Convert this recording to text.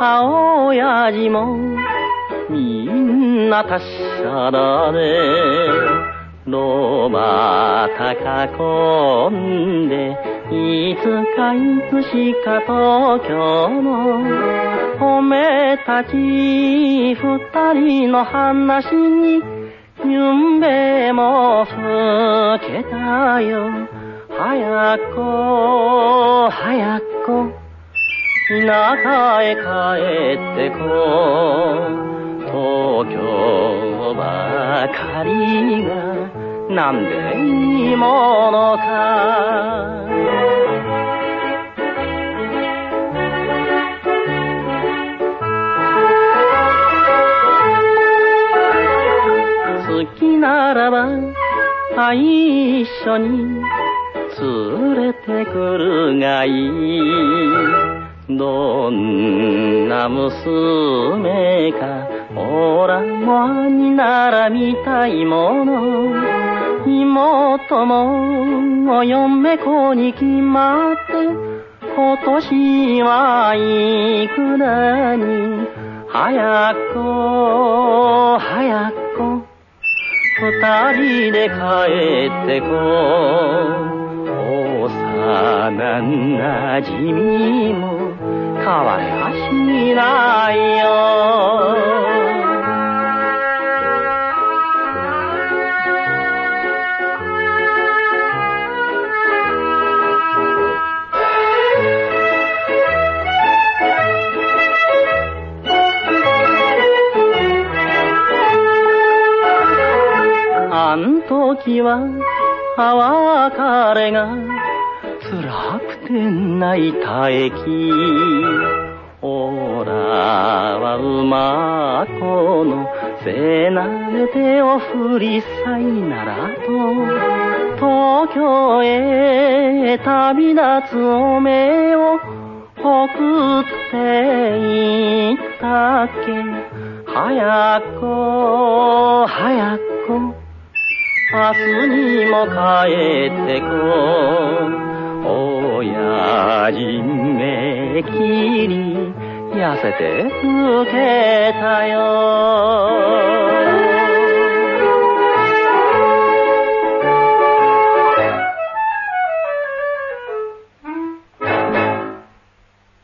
あ親父もみんな達者だね。ロバ高んでいつかいつしか東京の褒めたち二人の話に夢も更けたよ。早く早く。田舎へ帰ってこ東京ばかりがなんでいいものか。好きならば一緒に連れてくるがいい。どんな娘かおらも兄なら見たいもの。妹もお嫁子に決まって今年はいくらに。早く早く二人で帰ってこう。幼なじみも変わりはしないよ。あん時は別れが辛くて泣いた駅。おらは馬子の背なで手を振りさいならと。東京へ旅立つおめを送って行ったっけ。早く早く。明日にも帰ってこじめきり痩せて。老けたよ